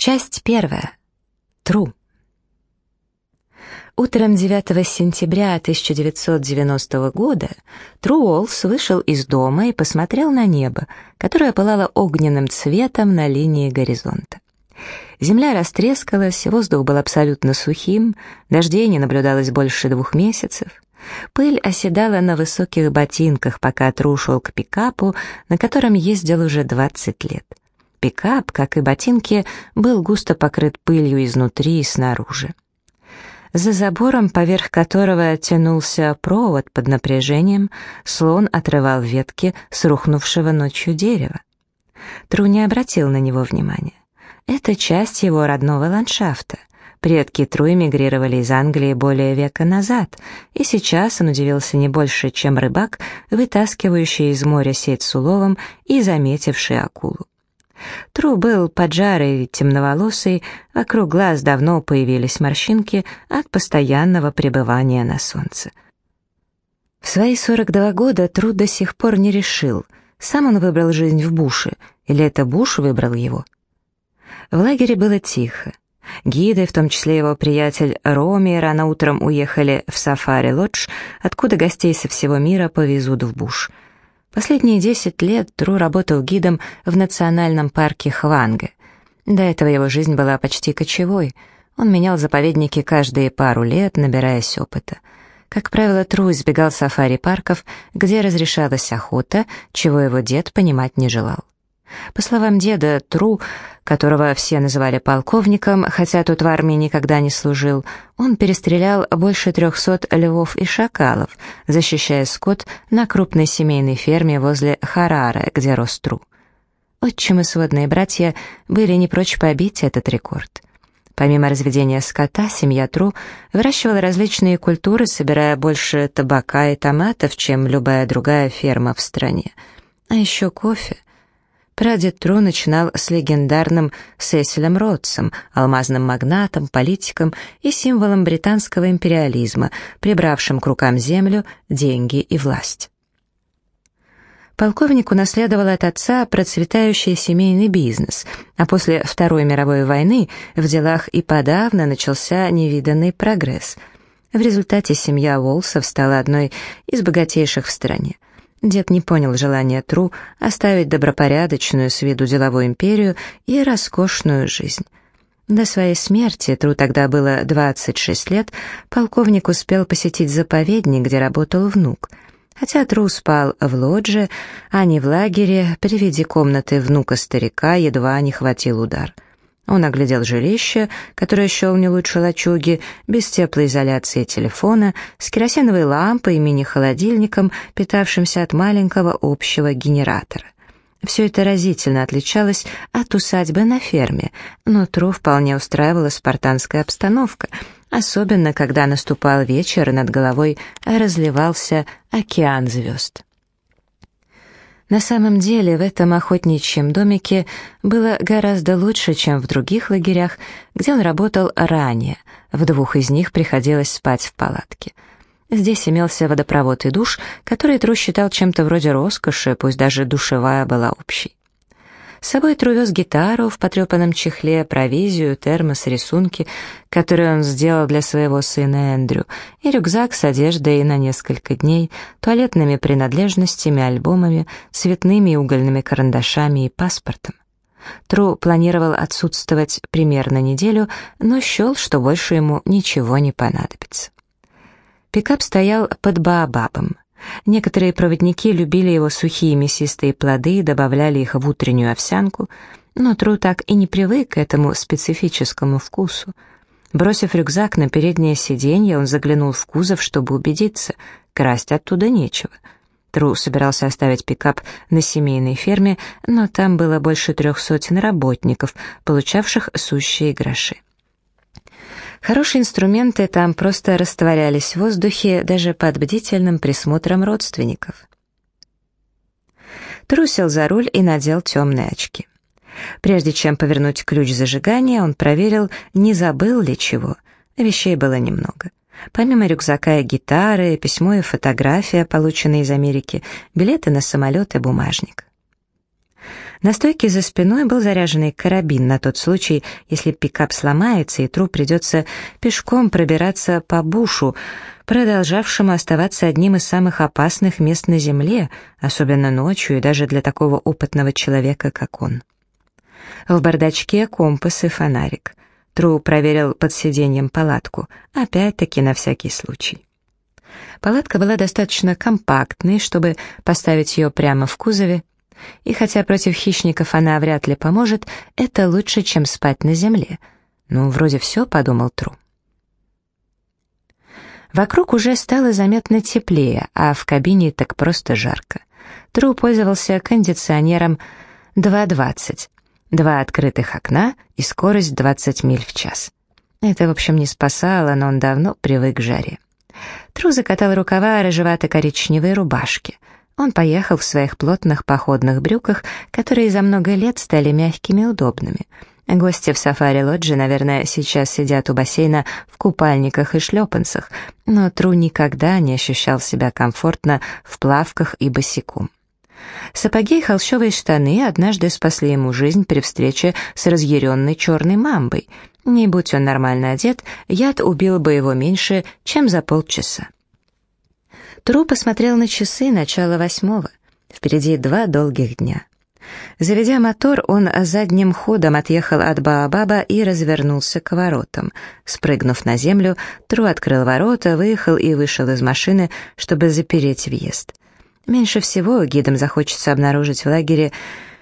Часть первая. Тру. Утром 9 сентября 1990 года Тру Уолс вышел из дома и посмотрел на небо, которое пылало огненным цветом на линии горизонта. Земля растрескалась, воздух был абсолютно сухим, дождей не наблюдалось больше двух месяцев. Пыль оседала на высоких ботинках, пока Тру шел к пикапу, на котором ездил уже 20 лет. Пикап, как и ботинки, был густо покрыт пылью изнутри и снаружи. За забором, поверх которого тянулся провод под напряжением, слон отрывал ветки с рухнувшего ночью дерева. Тру не обратил на него внимания. Это часть его родного ландшафта. Предки Тру эмигрировали из Англии более века назад, и сейчас он удивился не больше, чем рыбак, вытаскивающий из моря сеть с уловом и заметивший акулу. Тру был поджарый, темноволосый, вокруг глаз давно появились морщинки от постоянного пребывания на солнце. В свои 42 года Тру до сих пор не решил, сам он выбрал жизнь в буше, или это Буш выбрал его. В лагере было тихо. Гиды, в том числе его приятель Роми, рано утром уехали в сафари-лодж, откуда гостей со всего мира повезут в буш — Последние 10 лет Тру работал гидом в национальном парке Хванга. До этого его жизнь была почти кочевой. Он менял заповедники каждые пару лет, набираясь опыта. Как правило, Тру избегал сафари-парков, где разрешалась охота, чего его дед понимать не желал. По словам деда, Тру, которого все называли полковником, хотя тот в армии никогда не служил, он перестрелял больше трехсот львов и шакалов, защищая скот на крупной семейной ферме возле Харара, где рос Тру. Отчим и сводные братья были не прочь побить этот рекорд. Помимо разведения скота, семья Тру выращивала различные культуры, собирая больше табака и томатов, чем любая другая ферма в стране. А еще кофе — Прадед Тру начинал с легендарным Сесилем Ротсом, алмазным магнатом, политиком и символом британского империализма, прибравшим к рукам землю, деньги и власть. Полковник унаследовал от отца процветающий семейный бизнес, а после Второй мировой войны в делах и подавно начался невиданный прогресс. В результате семья Волсов стала одной из богатейших в стране – Дед не понял желания Тру оставить добропорядочную с виду деловую империю и роскошную жизнь. До своей смерти, Тру тогда было 26 лет, полковник успел посетить заповедник, где работал внук. Хотя Тру спал в лодже, а не в лагере, при виде комнаты внука-старика едва не хватил удар — он оглядел жилище, которое счел не лучше лачуги, без теплоизоляции телефона, с керосиновой лампой и мини-холодильником, питавшимся от маленького общего генератора. Все это разительно отличалось от усадьбы на ферме, но Тру вполне устраивала спартанская обстановка, особенно когда наступал вечер и над головой разливался океан звезд. На самом деле в этом охотничьем домике было гораздо лучше, чем в других лагерях, где он работал ранее. В двух из них приходилось спать в палатке. Здесь имелся водопровод и душ, который Тру считал чем-то вроде роскоши, пусть даже душевая была общей. С собой Тру вез гитару в потрепанном чехле, провизию, термос, рисунки, которые он сделал для своего сына Эндрю, и рюкзак с одеждой на несколько дней, туалетными принадлежностями, альбомами, цветными и угольными карандашами и паспортом. Тру планировал отсутствовать примерно неделю, но счел, что больше ему ничего не понадобится. Пикап стоял под Баобабом. Некоторые проводники любили его сухие мясистые плоды и добавляли их в утреннюю овсянку, но Тру так и не привык к этому специфическому вкусу. Бросив рюкзак на переднее сиденье, он заглянул в кузов, чтобы убедиться, красть оттуда нечего. Тру собирался оставить пикап на семейной ферме, но там было больше трех сотен работников, получавших сущие гроши. Хорошие инструменты там просто растворялись в воздухе даже под бдительным присмотром родственников. Трусил за руль и надел темные очки. Прежде чем повернуть ключ зажигания, он проверил, не забыл ли чего. Вещей было немного. Помимо рюкзака и гитары, письмо и фотография, полученные из Америки, билеты на самолет и бумажник. На стойке за спиной был заряженный карабин на тот случай, если пикап сломается и Тру придется пешком пробираться по бушу, продолжавшему оставаться одним из самых опасных мест на Земле, особенно ночью и даже для такого опытного человека, как он. В бардачке компас и фонарик. Тру проверил под сиденьем палатку, опять-таки на всякий случай. Палатка была достаточно компактной, чтобы поставить ее прямо в кузове, и хотя против хищников она вряд ли поможет, это лучше, чем спать на земле. Ну, вроде все, подумал Тру. Вокруг уже стало заметно теплее, а в кабине так просто жарко. Тру пользовался кондиционером 2.20, два открытых окна и скорость 20 миль в час. Это, в общем, не спасало, но он давно привык к жаре. Тру закатал рукава рыжевато-коричневой рубашки. Он поехал в своих плотных походных брюках, которые за много лет стали мягкими и удобными — Гости в сафари-лодже, наверное, сейчас сидят у бассейна в купальниках и шлепанцах, но Тру никогда не ощущал себя комфортно в плавках и босиком. Сапоги и холщовые штаны однажды спасли ему жизнь при встрече с разъяренной черной мамбой. Не будь он нормально одет, яд убил бы его меньше, чем за полчаса. Тру посмотрел на часы начала восьмого. Впереди два долгих дня. Заведя мотор, он задним ходом отъехал от Баобаба и развернулся к воротам. Спрыгнув на землю, Тру открыл ворота, выехал и вышел из машины, чтобы запереть въезд. Меньше всего гидам захочется обнаружить в лагере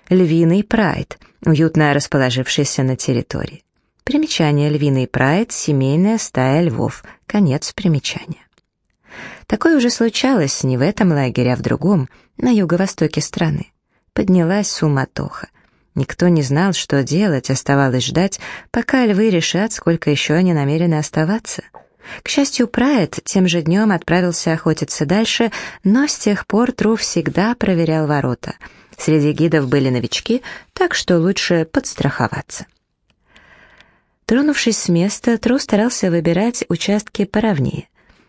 львиный прайд, уютно расположившийся на территории. Примечание «Львиный прайд» — семейная стая львов. Конец примечания. Такое уже случалось не в этом лагере, а в другом, на юго-востоке страны. Поднялась суматоха. Никто не знал, что делать, оставалось ждать, пока львы решат, сколько еще они намерены оставаться. К счастью, Прайд тем же днем отправился охотиться дальше, но с тех пор Тру всегда проверял ворота. Среди гидов были новички, так что лучше подстраховаться. Тронувшись с места, Тру старался выбирать участки поровнее.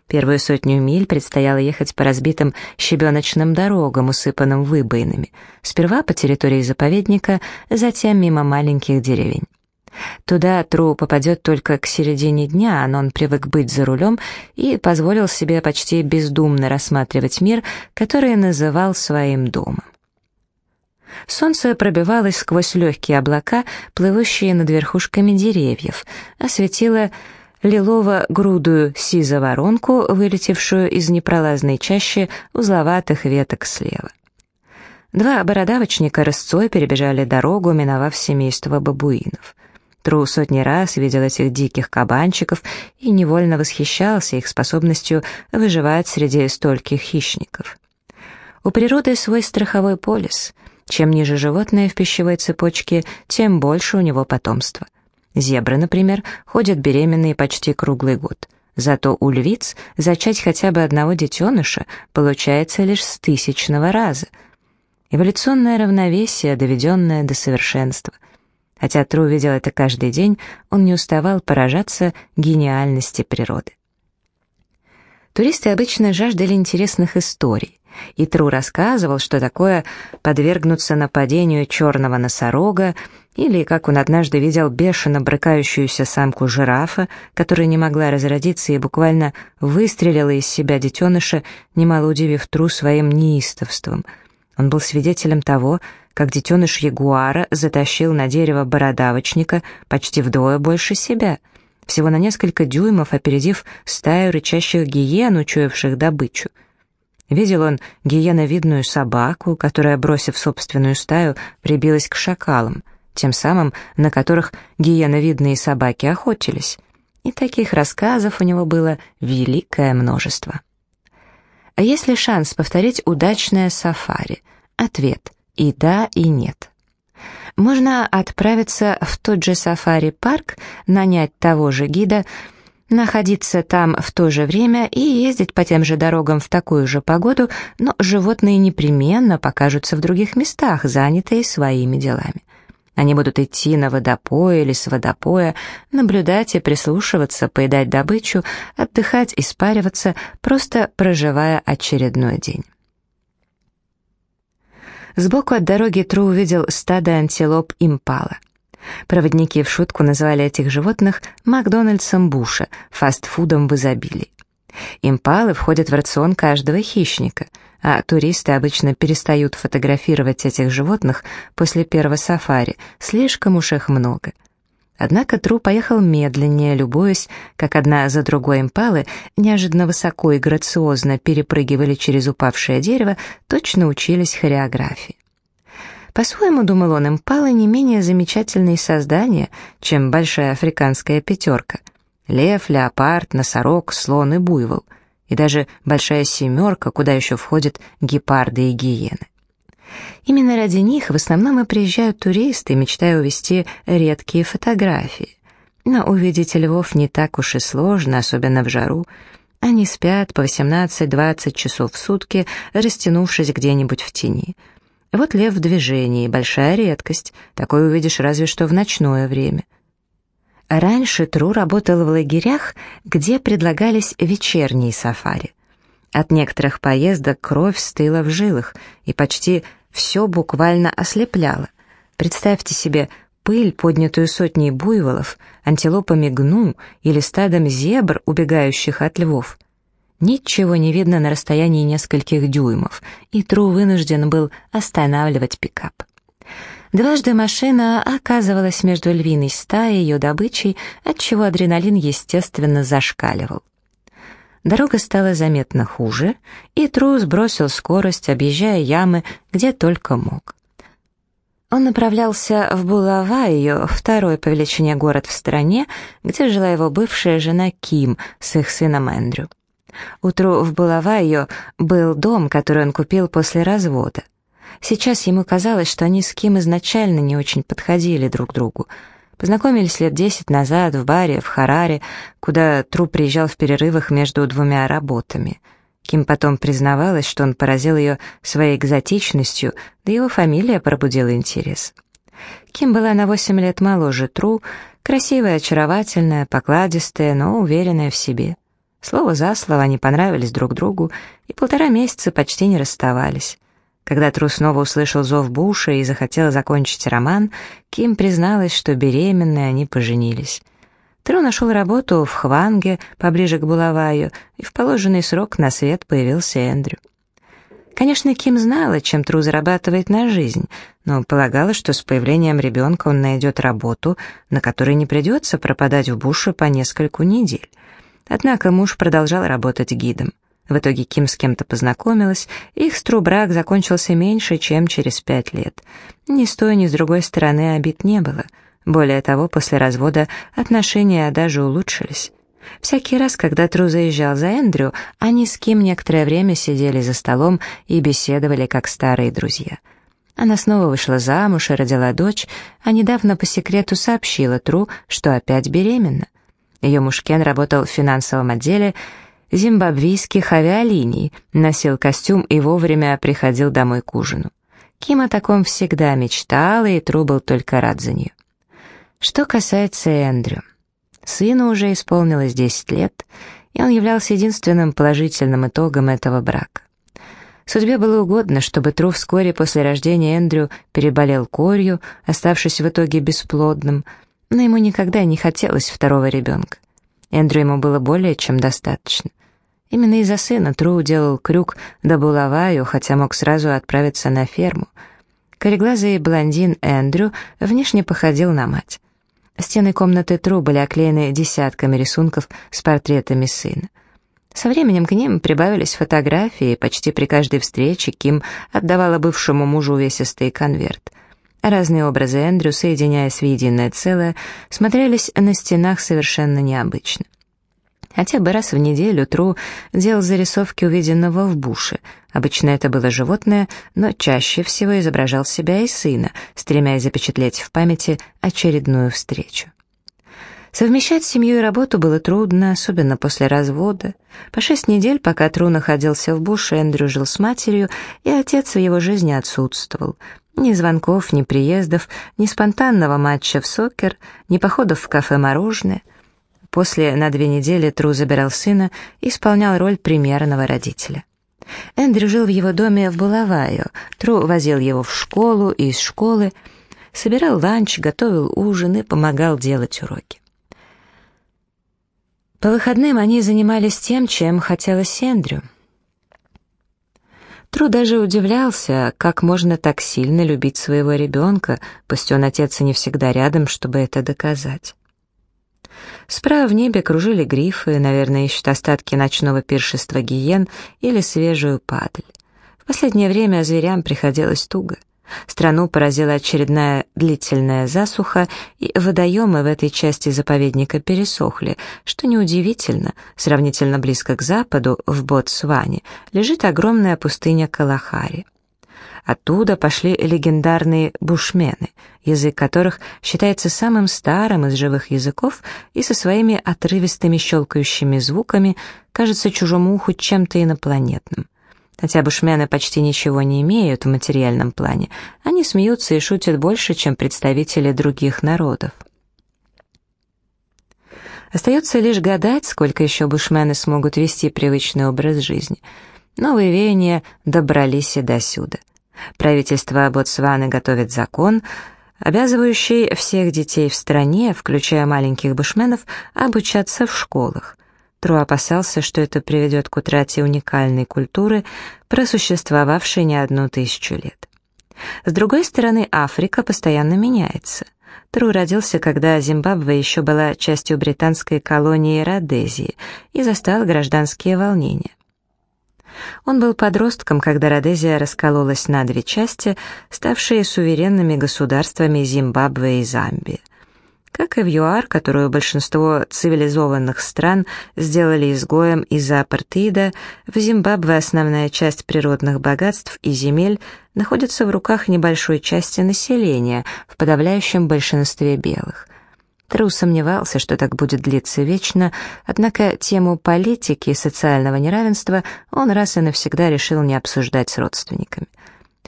Первую сотню миль предстояло ехать по разбитым щебеночным дорогам, усыпанным выбоинами. Сперва по территории заповедника, затем мимо маленьких деревень. Туда Тру попадет только к середине дня, но он привык быть за рулем и позволил себе почти бездумно рассматривать мир, который называл своим домом. Солнце пробивалось сквозь легкие облака, плывущие над верхушками деревьев, осветило лилово-грудую сизо-воронку, вылетевшую из непролазной чащи узловатых веток слева. Два бородавочника рысцой перебежали дорогу, миновав семейство бабуинов. Тру сотни раз видел этих диких кабанчиков и невольно восхищался их способностью выживать среди стольких хищников. У природы свой страховой полис. Чем ниже животное в пищевой цепочке, тем больше у него потомства — Зебры, например, ходят беременные почти круглый год. Зато у львиц зачать хотя бы одного детеныша получается лишь с тысячного раза. Эволюционное равновесие, доведенное до совершенства. Хотя Тру видел это каждый день, он не уставал поражаться гениальности природы. Туристы обычно жаждали интересных историй. И Тру рассказывал, что такое подвергнуться нападению черного носорога, или, как он однажды видел бешено брыкающуюся самку жирафа, которая не могла разродиться и буквально выстрелила из себя детеныша, немало удивив Тру своим неистовством. Он был свидетелем того, как детеныш ягуара затащил на дерево бородавочника почти вдвое больше себя, всего на несколько дюймов опередив стаю рычащих гиен, учуявших добычу — Видел он гиеновидную собаку, которая, бросив собственную стаю, прибилась к шакалам, тем самым, на которых гиеновидные собаки охотились. И таких рассказов у него было великое множество. А есть ли шанс повторить удачное сафари? Ответ – и да, и нет. Можно отправиться в тот же сафари-парк, нанять того же гида – находиться там в то же время и ездить по тем же дорогам в такую же погоду, но животные непременно покажутся в других местах, занятые своими делами. Они будут идти на водопой или с водопоя, наблюдать и прислушиваться, поедать добычу, отдыхать и спариваться, просто проживая очередной день. Сбоку от дороги Тру увидел стадо антилоп импала. Проводники в шутку называли этих животных Макдональдсом Буша, фастфудом в изобилии. Импалы входят в рацион каждого хищника, а туристы обычно перестают фотографировать этих животных после первого сафари, слишком уж их много. Однако Тру поехал медленнее, любуясь, как одна за другой импалы неожиданно высоко и грациозно перепрыгивали через упавшее дерево, точно учились хореографии. По-своему, думал он, импалы не менее замечательные создания, чем большая африканская пятерка. Лев, леопард, носорог, слон и буйвол. И даже большая семерка, куда еще входят гепарды и гиены. Именно ради них в основном и приезжают туристы, мечтая увести редкие фотографии. Но увидеть львов не так уж и сложно, особенно в жару. Они спят по 18-20 часов в сутки, растянувшись где-нибудь в тени. Вот лев в движении, большая редкость, такое увидишь разве что в ночное время. Раньше Тру работал в лагерях, где предлагались вечерние сафари. От некоторых поездок кровь стыла в жилах, и почти все буквально ослепляло. Представьте себе пыль, поднятую сотней буйволов, антилопами гну или стадом зебр, убегающих от львов. Ничего не видно на расстоянии нескольких дюймов, и Тру вынужден был останавливать пикап. Дважды машина оказывалась между львиной стаей и ее добычей, отчего адреналин, естественно, зашкаливал. Дорога стала заметно хуже, и Тру сбросил скорость, объезжая ямы, где только мог. Он направлялся в Булавайо, второй по величине город в стране, где жила его бывшая жена Ким с их сыном Эндрю. Утру в Булавайо был дом, который он купил после развода. Сейчас ему казалось, что они с Ким изначально не очень подходили друг другу. Познакомились лет десять назад в баре в Хараре, куда Тру приезжал в перерывах между двумя работами. Ким потом признавалась, что он поразил ее своей экзотичностью, да его фамилия пробудила интерес. Ким была на восемь лет моложе Тру, красивая, очаровательная, покладистая, но уверенная в себе. Слово за слово они понравились друг другу и полтора месяца почти не расставались. Когда Тру снова услышал зов Буша и захотела закончить роман, Ким призналась, что беременные они поженились. Тру нашел работу в Хванге, поближе к Булаваю, и в положенный срок на свет появился Эндрю. Конечно, Ким знала, чем Тру зарабатывает на жизнь, но полагала, что с появлением ребенка он найдет работу, на которой не придется пропадать в буше по нескольку недель. Однако муж продолжал работать гидом. В итоге Ким с кем-то познакомилась, их струбрак закончился меньше, чем через пять лет. Ни с той, ни с другой стороны обид не было. Более того, после развода отношения даже улучшились. Всякий раз, когда Тру заезжал за Эндрю, они с Ким некоторое время сидели за столом и беседовали как старые друзья. Она снова вышла замуж и родила дочь, а недавно по секрету сообщила Тру, что опять беременна. Ее муж Кен работал в финансовом отделе, зимбабвийских авиалиний, носил костюм и вовремя приходил домой к ужину. Ким о таком всегда мечтала, и Тру был только рад за нее. Что касается Эндрю. Сыну уже исполнилось 10 лет, и он являлся единственным положительным итогом этого брака. Судьбе было угодно, чтобы Тру вскоре после рождения Эндрю переболел корью, оставшись в итоге бесплодным, но ему никогда не хотелось второго ребенка. Эндрю ему было более чем достаточно. Именно из-за сына Тру делал крюк до Булаваю, хотя мог сразу отправиться на ферму. Кореглазый блондин Эндрю внешне походил на мать. Стены комнаты Тру были оклеены десятками рисунков с портретами сына. Со временем к ним прибавились фотографии, почти при каждой встрече Ким отдавала бывшему мужу увесистый конверт. Разные образы Эндрю, соединяясь в единое целое, смотрелись на стенах совершенно необычно. Хотя бы раз в неделю Тру делал зарисовки увиденного в буше. Обычно это было животное, но чаще всего изображал себя и сына, стремясь запечатлеть в памяти очередную встречу. Совмещать семью и работу было трудно, особенно после развода. По шесть недель, пока Тру находился в буше, Эндрю жил с матерью, и отец в его жизни отсутствовал. Ни звонков, ни приездов, ни спонтанного матча в сокер, ни походов в кафе «Мороженое». После на две недели Тру забирал сына и исполнял роль примерного родителя. Эндрю жил в его доме в Булавайо, Тру возил его в школу и из школы, собирал ланч, готовил ужин и помогал делать уроки. По выходным они занимались тем, чем хотелось Эндрю. Тру даже удивлялся, как можно так сильно любить своего ребенка, пусть он отец и не всегда рядом, чтобы это доказать. Справа в небе кружили грифы, наверное, ищут остатки ночного пиршества гиен или свежую падаль. В последнее время зверям приходилось туго. Страну поразила очередная длительная засуха, и водоемы в этой части заповедника пересохли, что неудивительно, сравнительно близко к западу, в Ботсване, лежит огромная пустыня Калахари. Оттуда пошли легендарные бушмены, язык которых считается самым старым из живых языков и со своими отрывистыми щелкающими звуками кажется чужому уху чем-то инопланетным. Хотя бушмены почти ничего не имеют в материальном плане, они смеются и шутят больше, чем представители других народов. Остается лишь гадать, сколько еще бушмены смогут вести привычный образ жизни. Новые веяния добрались и досюда. Правительство Ботсваны готовит закон, обязывающий всех детей в стране, включая маленьких бушменов, обучаться в школах. Тру опасался, что это приведет к утрате уникальной культуры, просуществовавшей не одну тысячу лет. С другой стороны, Африка постоянно меняется. Тру родился, когда Зимбабве еще была частью британской колонии Родезии и застал гражданские волнения. Он был подростком, когда Родезия раскололась на две части, ставшие суверенными государствами Зимбабве и Замбия как и в ЮАР, которую большинство цивилизованных стран сделали изгоем из-за апартеида, в Зимбабве основная часть природных богатств и земель находится в руках небольшой части населения, в подавляющем большинстве белых. Тру сомневался, что так будет длиться вечно, однако тему политики и социального неравенства он раз и навсегда решил не обсуждать с родственниками.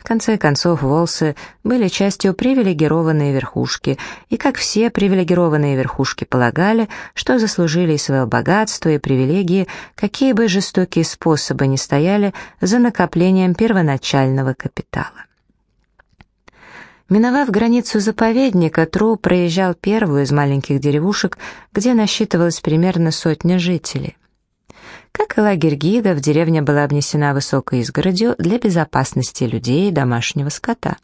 В конце концов, волсы были частью привилегированной верхушки, и, как все привилегированные верхушки полагали, что заслужили свое богатство и привилегии, какие бы жестокие способы ни стояли за накоплением первоначального капитала. Миновав границу заповедника, Тру проезжал первую из маленьких деревушек, где насчитывалось примерно сотня жителей. Как и лагерь гидов, деревня была обнесена высокой изгородью для безопасности людей и домашнего скота.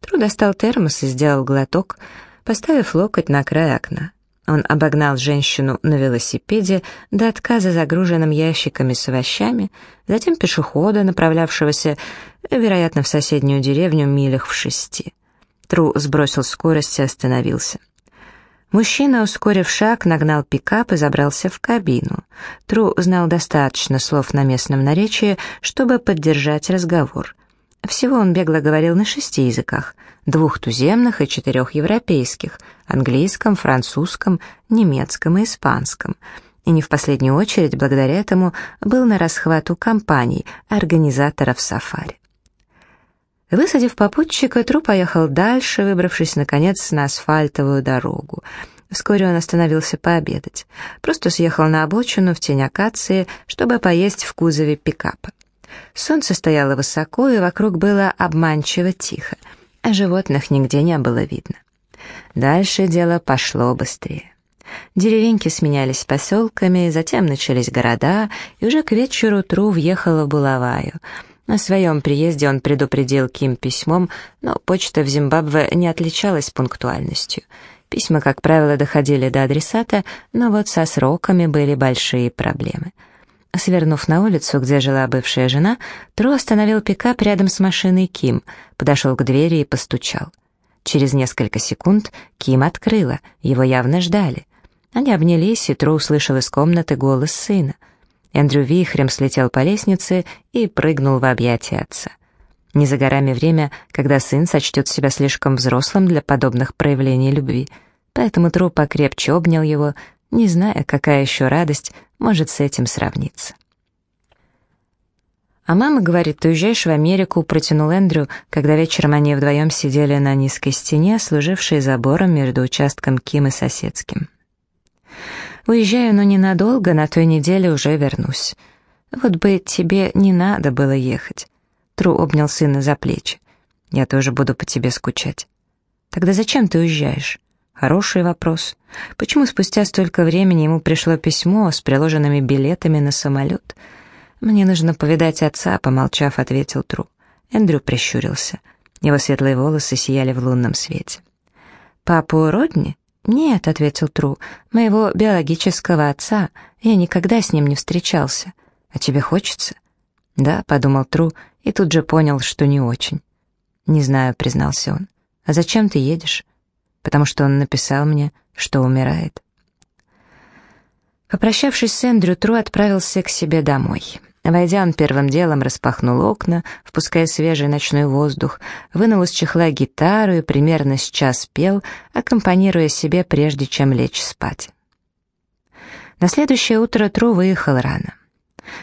Тру достал термос и сделал глоток, поставив локоть на край окна. Он обогнал женщину на велосипеде до отказа загруженным ящиками с овощами, затем пешехода, направлявшегося, вероятно, в соседнюю деревню милях в шести. Тру сбросил скорость и остановился. Мужчина, ускорив шаг, нагнал пикап и забрался в кабину. Тру знал достаточно слов на местном наречии, чтобы поддержать разговор. Всего он бегло говорил на шести языках, двух туземных и четырех европейских, английском, французском, немецком и испанском. И не в последнюю очередь благодаря этому был на расхват у компаний, организаторов сафари. Высадив попутчика, Тру поехал дальше, выбравшись, наконец, на асфальтовую дорогу. Вскоре он остановился пообедать. Просто съехал на обочину в тень акации, чтобы поесть в кузове пикапа. Солнце стояло высоко, и вокруг было обманчиво тихо, а животных нигде не было видно. Дальше дело пошло быстрее. Деревеньки сменялись поселками, затем начались города, и уже к вечеру Тру въехала в Булаваю — о своем приезде он предупредил Ким письмом, но почта в Зимбабве не отличалась пунктуальностью. Письма, как правило, доходили до адресата, но вот со сроками были большие проблемы. Свернув на улицу, где жила бывшая жена, Тру остановил пикап рядом с машиной Ким, подошел к двери и постучал. Через несколько секунд Ким открыла, его явно ждали. Они обнялись, и Тру услышал из комнаты голос сына — Эндрю вихрем слетел по лестнице и прыгнул в объятия отца. Не за горами время, когда сын сочтет себя слишком взрослым для подобных проявлений любви, поэтому Тру покрепче обнял его, не зная, какая еще радость может с этим сравниться. «А мама говорит, ты уезжаешь в Америку», — протянул Эндрю, когда вечером они вдвоем сидели на низкой стене, служившей забором между участком Ким и соседским. Уезжаю, но ненадолго, на той неделе уже вернусь. Вот бы тебе не надо было ехать. Тру обнял сына за плечи. Я тоже буду по тебе скучать. Тогда зачем ты уезжаешь? Хороший вопрос. Почему спустя столько времени ему пришло письмо с приложенными билетами на самолет? Мне нужно повидать отца, помолчав, ответил Тру. Эндрю прищурился. Его светлые волосы сияли в лунном свете. «Папу Родни?» «Нет», — ответил Тру, — «моего биологического отца. Я никогда с ним не встречался. А тебе хочется?» «Да», — подумал Тру, и тут же понял, что не очень. «Не знаю», — признался он. «А зачем ты едешь?» «Потому что он написал мне, что умирает». Попрощавшись с Эндрю, Тру отправился к себе домой. Войдя, он первым делом распахнул окна, впуская свежий ночной воздух, вынул из чехла гитару и примерно с час пел, аккомпанируя себе, прежде чем лечь спать. На следующее утро Тру выехал рано.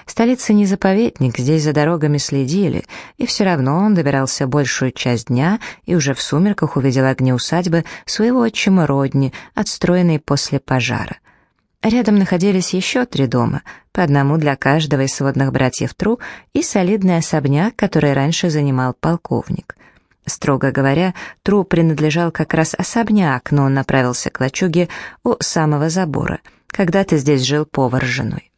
Столица не заповедник, здесь за дорогами следили, и все равно он добирался большую часть дня и уже в сумерках увидел огни усадьбы своего отчима Родни, отстроенной после пожара. Рядом находились еще три дома, по одному для каждого из сводных братьев Тру и солидный особняк, который раньше занимал полковник. Строго говоря, Тру принадлежал как раз особняк, но он направился к лачуге у самого забора. Когда-то здесь жил повар с женой.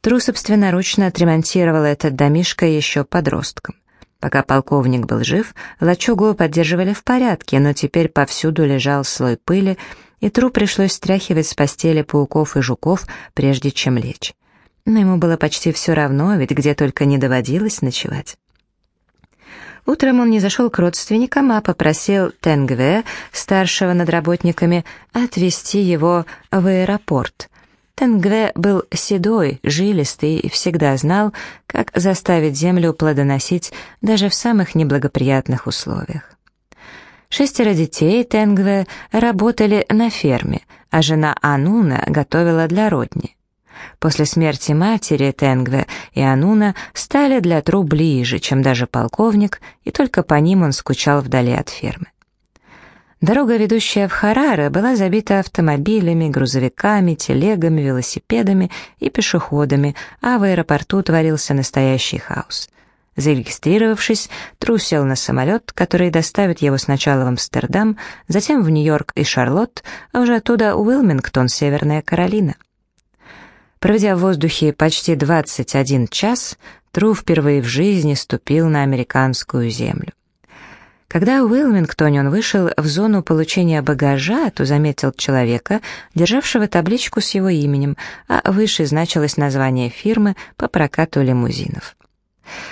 Тру собственноручно отремонтировал этот домишко еще подростком. Пока полковник был жив, лачугу поддерживали в порядке, но теперь повсюду лежал слой пыли, и Тру пришлось стряхивать с постели пауков и жуков, прежде чем лечь. Но ему было почти все равно, ведь где только не доводилось ночевать. Утром он не зашел к родственникам, а попросил Тенгве, старшего над работниками, отвезти его в аэропорт. Тенгве был седой, жилистый и всегда знал, как заставить землю плодоносить даже в самых неблагоприятных условиях. Шестеро детей Тенгве работали на ферме, а жена Ануна готовила для родни. После смерти матери Тенгве и Ануна стали для Тру ближе, чем даже полковник, и только по ним он скучал вдали от фермы. Дорога, ведущая в Хараре, была забита автомобилями, грузовиками, телегами, велосипедами и пешеходами, а в аэропорту творился настоящий хаос. Зарегистрировавшись, Тру сел на самолет, который доставит его сначала в Амстердам, затем в Нью-Йорк и Шарлотт, а уже оттуда Уилмингтон, Северная Каролина. Проведя в воздухе почти 21 час, Тру впервые в жизни ступил на американскую землю. Когда в Уилмингтоне он вышел в зону получения багажа, то заметил человека, державшего табличку с его именем, а выше значилось название фирмы по прокату лимузинов.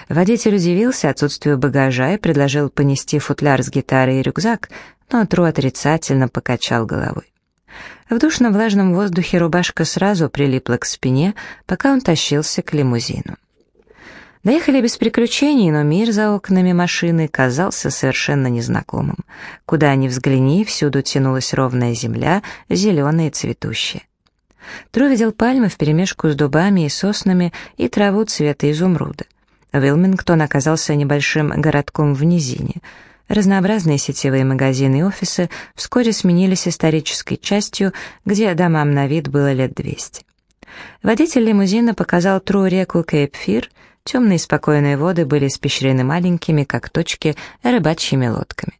Водитель удивился отсутствию багажа и предложил понести футляр с гитарой и рюкзак, но Тру отрицательно покачал головой. В душном влажном воздухе рубашка сразу прилипла к спине, пока он тащился к лимузину. Доехали без приключений, но мир за окнами машины казался совершенно незнакомым. Куда ни взгляни, всюду тянулась ровная земля, зеленая и цветущая. Тру видел пальмы вперемешку с дубами и соснами и траву цвета изумруда. Уилмингтон оказался небольшим городком в низине. Разнообразные сетевые магазины и офисы вскоре сменились исторической частью, где домам на вид было лет 200. Водитель лимузина показал Тру реку Кейп-Фир, темные спокойные воды были испещрены маленькими, как точки, рыбачьими лодками.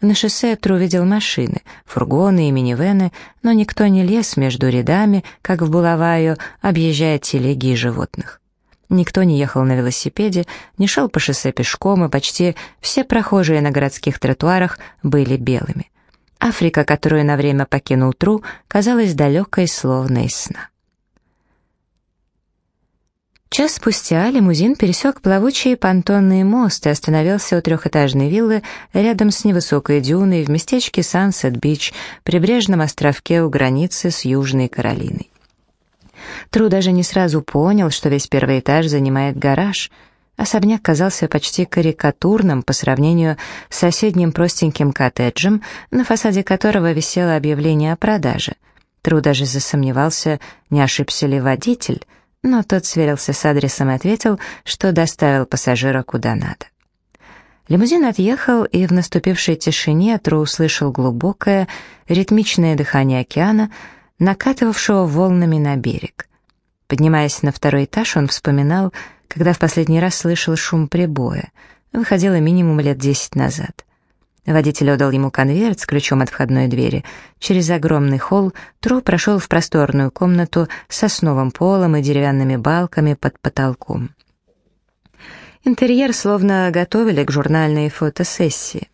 На шоссе Тру видел машины, фургоны и минивены, но никто не лез между рядами, как в Булаваю, объезжая телеги и животных. Никто не ехал на велосипеде, не шел по шоссе пешком, и почти все прохожие на городских тротуарах были белыми. Африка, которую на время покинул Тру, казалась далекой, словно из сна. Час спустя лимузин пересек плавучий понтонный мост и остановился у трехэтажной виллы рядом с невысокой дюной в местечке Сансет-Бич, прибрежном островке у границы с Южной Каролиной. Тру даже не сразу понял, что весь первый этаж занимает гараж. Особняк казался почти карикатурным по сравнению с соседним простеньким коттеджем, на фасаде которого висело объявление о продаже. Тру даже засомневался, не ошибся ли водитель, но тот сверился с адресом и ответил, что доставил пассажира куда надо. Лимузин отъехал, и в наступившей тишине Тру услышал глубокое, ритмичное дыхание океана — накатывавшего волнами на берег. Поднимаясь на второй этаж, он вспоминал, когда в последний раз слышал шум прибоя. Выходило минимум лет десять назад. Водитель отдал ему конверт с ключом от входной двери. Через огромный холл Тру прошел в просторную комнату с сосновым полом и деревянными балками под потолком. Интерьер словно готовили к журнальной фотосессии.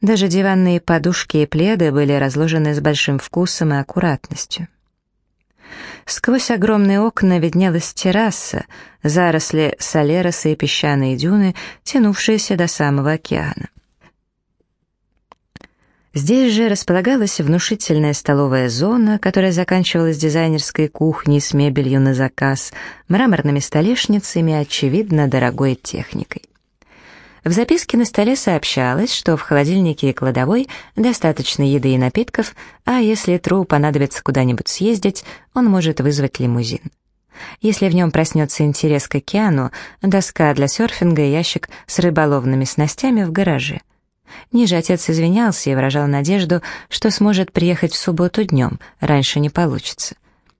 Даже диванные подушки и пледы были разложены с большим вкусом и аккуратностью. Сквозь огромные окна виднелась терраса, заросли солероса и песчаные дюны, тянувшиеся до самого океана. Здесь же располагалась внушительная столовая зона, которая заканчивалась дизайнерской кухней с мебелью на заказ, мраморными столешницами и, очевидно, дорогой техникой. В записке на столе сообщалось, что в холодильнике и кладовой достаточно еды и напитков, а если Тру понадобится куда-нибудь съездить, он может вызвать лимузин. Если в нем проснется интерес к океану, доска для серфинга и ящик с рыболовными снастями в гараже. Ниже отец извинялся и выражал надежду, что сможет приехать в субботу днем, раньше не получится.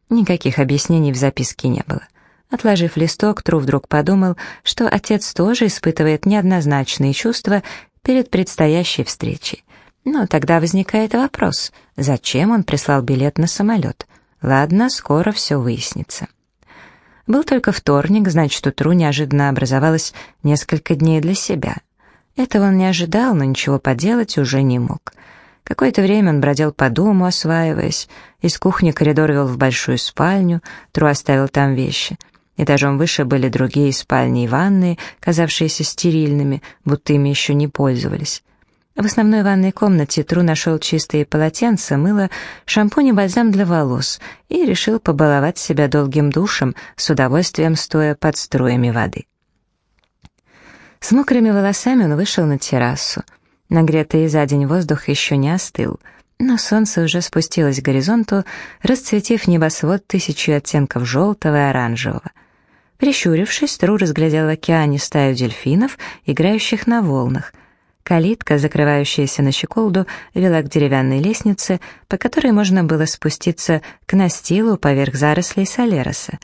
Никаких объяснений в записке не было. Отложив листок, Тру вдруг подумал, что отец тоже испытывает неоднозначные чувства перед предстоящей встречей. Но тогда возникает вопрос, зачем он прислал билет на самолет? Ладно, скоро все выяснится. Был только вторник, значит, утру неожиданно образовалось несколько дней для себя. Этого он не ожидал, но ничего поделать уже не мог. Какое-то время он бродил по дому, осваиваясь. Из кухни коридор вел в большую спальню, Тру оставил там вещи — Этажом выше были другие спальни и ванные, казавшиеся стерильными, будто ими еще не пользовались. В основной ванной комнате Тру нашел чистые полотенца, мыло, шампунь и бальзам для волос и решил побаловать себя долгим душем, с удовольствием стоя под струями воды. С мокрыми волосами он вышел на террасу. Нагретый за день воздух еще не остыл, но солнце уже спустилось к горизонту, расцветив небосвод тысячи оттенков желтого и оранжевого. Прищурившись, Тру разглядел в океане стаю дельфинов, играющих на волнах. Калитка, закрывающаяся на щеколду, вела к деревянной лестнице, по которой можно было спуститься к настилу поверх зарослей солероса.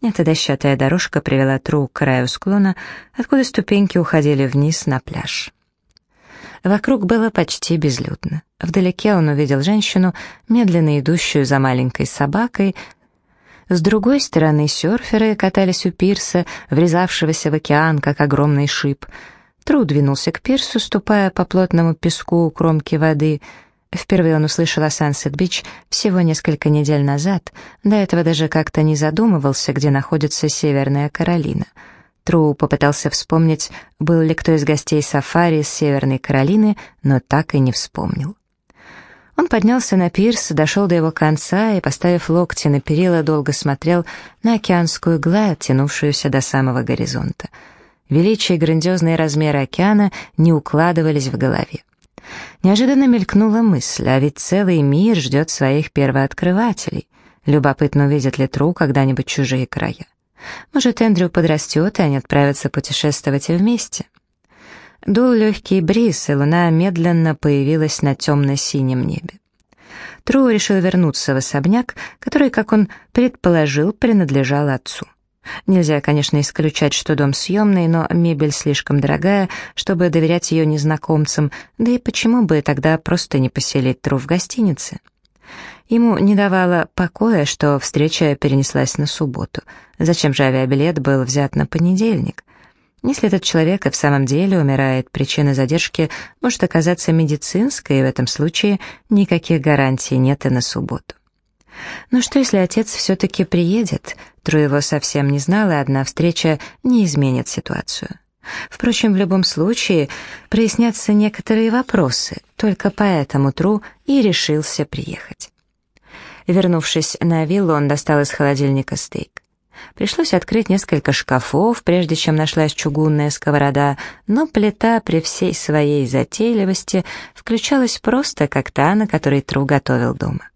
Эта дощатая дорожка привела Тру к краю склона, откуда ступеньки уходили вниз на пляж. Вокруг было почти безлюдно. Вдалеке он увидел женщину, медленно идущую за маленькой собакой, с другой стороны серферы катались у пирса, врезавшегося в океан, как огромный шип. Тру двинулся к пирсу, ступая по плотному песку у кромки воды. Впервые он услышал о Сансет-Бич всего несколько недель назад, до этого даже как-то не задумывался, где находится Северная Каролина. Тру попытался вспомнить, был ли кто из гостей сафари из Северной Каролины, но так и не вспомнил. Он поднялся на пирс, дошел до его конца и, поставив локти на перила, долго смотрел на океанскую гладь, тянувшуюся до самого горизонта. Величие и грандиозные размеры океана не укладывались в голове. Неожиданно мелькнула мысль, а ведь целый мир ждет своих первооткрывателей. Любопытно, увидят ли Тру когда-нибудь чужие края. Может, Эндрю подрастет, и они отправятся путешествовать вместе. Дул легкий бриз, и луна медленно появилась на темно-синем небе. Тру решил вернуться в особняк, который, как он предположил, принадлежал отцу. Нельзя, конечно, исключать, что дом съемный, но мебель слишком дорогая, чтобы доверять ее незнакомцам, да и почему бы тогда просто не поселить Тру в гостинице? Ему не давало покоя, что встреча перенеслась на субботу. Зачем же авиабилет был взят на понедельник? Если этот человек и в самом деле умирает, причина задержки может оказаться медицинской, и в этом случае никаких гарантий нет и на субботу. Но что если отец все-таки приедет? Тру его совсем не знал, и одна встреча не изменит ситуацию. Впрочем, в любом случае прояснятся некоторые вопросы, только поэтому Тру и решился приехать. Вернувшись на виллу, он достал из холодильника стейк. Пришлось открыть несколько шкафов, прежде чем нашлась чугунная сковорода, но плита при всей своей затейливости включалась просто как та, на которой Тру готовил дома.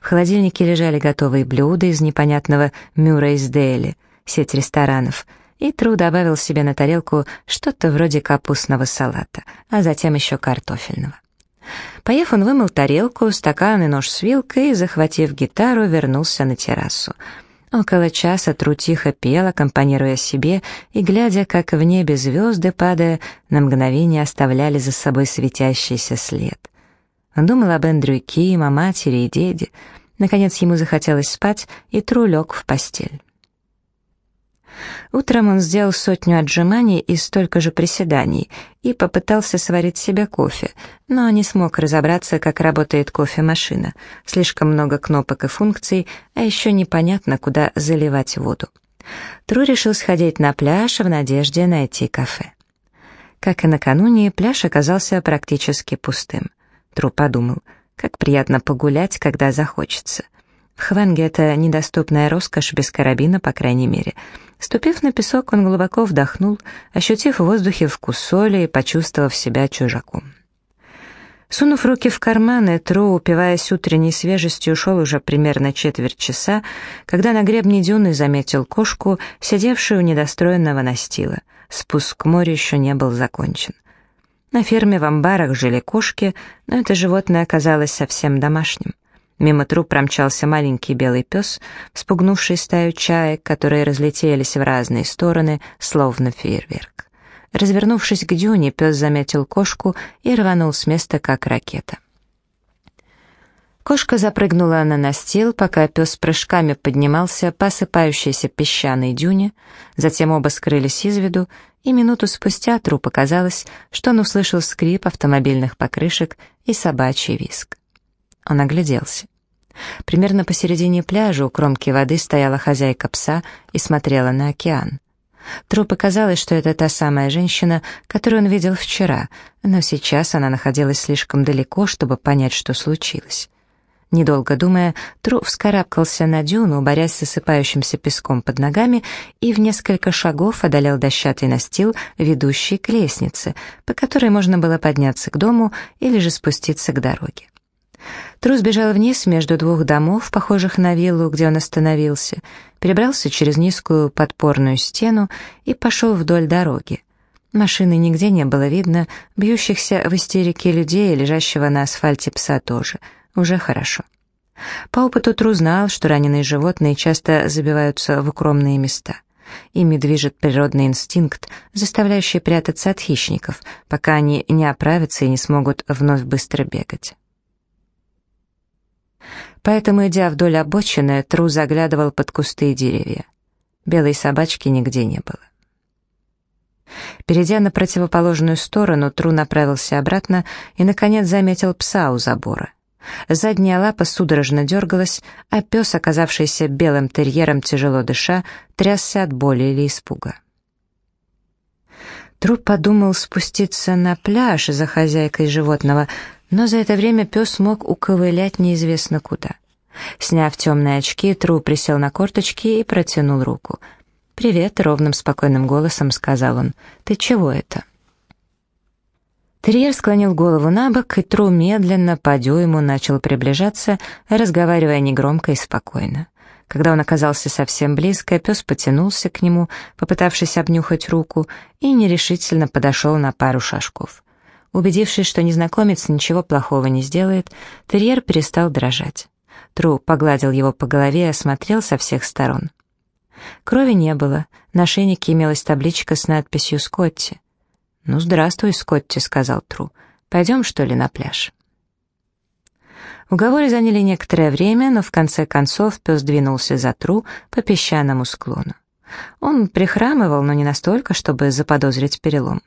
В холодильнике лежали готовые блюда из непонятного Мюррейс Дели, сеть ресторанов, и Тру добавил себе на тарелку что-то вроде капустного салата, а затем еще картофельного. Поев, он вымыл тарелку, стакан и нож с вилкой и, захватив гитару, вернулся на террасу. Около часа Тру тихо пел, аккомпанируя себе, и, глядя, как в небе звезды, падая, на мгновение оставляли за собой светящийся след. Он думал об Эндрю и Ким, о матери и деде. Наконец ему захотелось спать, и Тру лег в постель. Утром он сделал сотню отжиманий и столько же приседаний и попытался сварить себе кофе, но не смог разобраться, как работает кофемашина. Слишком много кнопок и функций, а еще непонятно, куда заливать воду. Тру решил сходить на пляж в надежде найти кафе. Как и накануне, пляж оказался практически пустым. Тру подумал, как приятно погулять, когда захочется. В Хванге это недоступная роскошь без карабина, по крайней мере — Ступив на песок, он глубоко вдохнул, ощутив в воздухе вкус соли и почувствовав себя чужаком. Сунув руки в карманы, Тру, упиваясь утренней свежестью, ушел уже примерно четверть часа, когда на гребне дюны заметил кошку, сидевшую у недостроенного настила. Спуск к морю еще не был закончен. На ферме в амбарах жили кошки, но это животное оказалось совсем домашним. Мимо труп промчался маленький белый пес, спугнувший стаю чаек, которые разлетелись в разные стороны, словно фейерверк. Развернувшись к дюне, пес заметил кошку и рванул с места, как ракета. Кошка запрыгнула на настил, пока пес прыжками поднимался по осыпающейся песчаной дюне, затем оба скрылись из виду, и минуту спустя тру показалось, что он услышал скрип автомобильных покрышек и собачий виск. Он огляделся. Примерно посередине пляжа у кромки воды стояла хозяйка пса и смотрела на океан. Тру показалось, что это та самая женщина, которую он видел вчера, но сейчас она находилась слишком далеко, чтобы понять, что случилось. Недолго думая, Тру вскарабкался на дюну, борясь с осыпающимся песком под ногами, и в несколько шагов одолел дощатый настил, ведущий к лестнице, по которой можно было подняться к дому или же спуститься к дороге. Трус бежал вниз между двух домов, похожих на виллу, где он остановился, перебрался через низкую подпорную стену и пошел вдоль дороги. Машины нигде не было видно, бьющихся в истерике людей, лежащего на асфальте пса тоже. Уже хорошо. По опыту Тру знал, что раненые животные часто забиваются в укромные места. Ими движет природный инстинкт, заставляющий прятаться от хищников, пока они не оправятся и не смогут вновь быстро бегать. Поэтому, идя вдоль обочины, Тру заглядывал под кусты и деревья. Белой собачки нигде не было. Перейдя на противоположную сторону, Тру направился обратно и, наконец, заметил пса у забора. Задняя лапа судорожно дергалась, а пес, оказавшийся белым терьером, тяжело дыша, трясся от боли или испуга. Тру подумал спуститься на пляж за хозяйкой животного, но за это время пес мог уковылять неизвестно куда. Сняв темные очки, Тру присел на корточки и протянул руку. «Привет», — ровным спокойным голосом сказал он. «Ты чего это?» Терьер склонил голову на бок, и Тру медленно по дюйму начал приближаться, разговаривая негромко и спокойно. Когда он оказался совсем близко, пес потянулся к нему, попытавшись обнюхать руку, и нерешительно подошел на пару шажков. Убедившись, что незнакомец ничего плохого не сделает, терьер перестал дрожать. Тру погладил его по голове и осмотрел со всех сторон. Крови не было, на шейнике имелась табличка с надписью «Скотти». «Ну, здравствуй, Скотти», — сказал Тру. «Пойдем, что ли, на пляж?» Уговоры заняли некоторое время, но в конце концов пес двинулся за Тру по песчаному склону. Он прихрамывал, но не настолько, чтобы заподозрить перелом.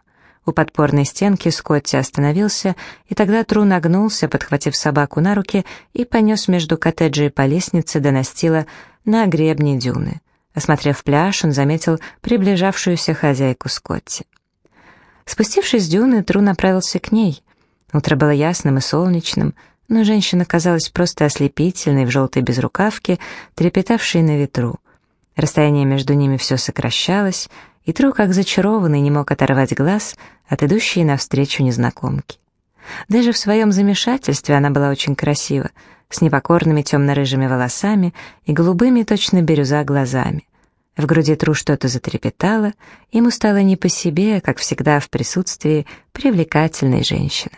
У подпорной стенки Скотти остановился, и тогда Тру нагнулся, подхватив собаку на руки, и понес между коттеджей по лестнице до настила на гребне дюны. Осмотрев пляж, он заметил приближавшуюся хозяйку Скотти. Спустившись с дюны, Тру направился к ней. Утро было ясным и солнечным, но женщина казалась просто ослепительной в желтой безрукавке, трепетавшей на ветру. Расстояние между ними все сокращалось, и Тру, как зачарованный, не мог оторвать глаз от идущей навстречу незнакомки. Даже в своем замешательстве она была очень красива, с непокорными темно-рыжими волосами и голубыми точно бирюза глазами. В груди Тру что-то затрепетало, ему стало не по себе, как всегда в присутствии привлекательной женщины.